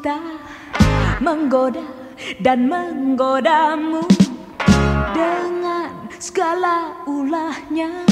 cinta menggoda dan menggodamu dengan segala ulahnya.